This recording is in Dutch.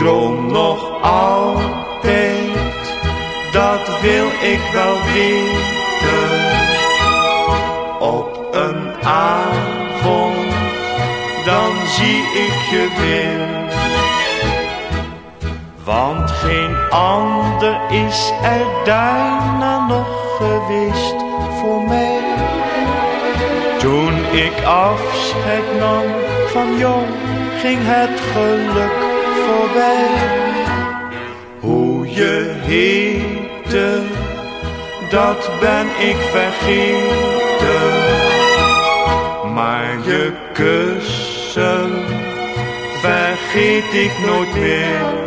droom nog altijd, dat wil ik wel weten. Op een avond, dan zie ik je weer. Want geen ander is er daarna nog geweest voor mij. Toen ik afscheid nam van jou, ging het geluk voorbij. Hoe je heette, dat ben ik vergeten. Maar je kussen vergeet ik nooit meer.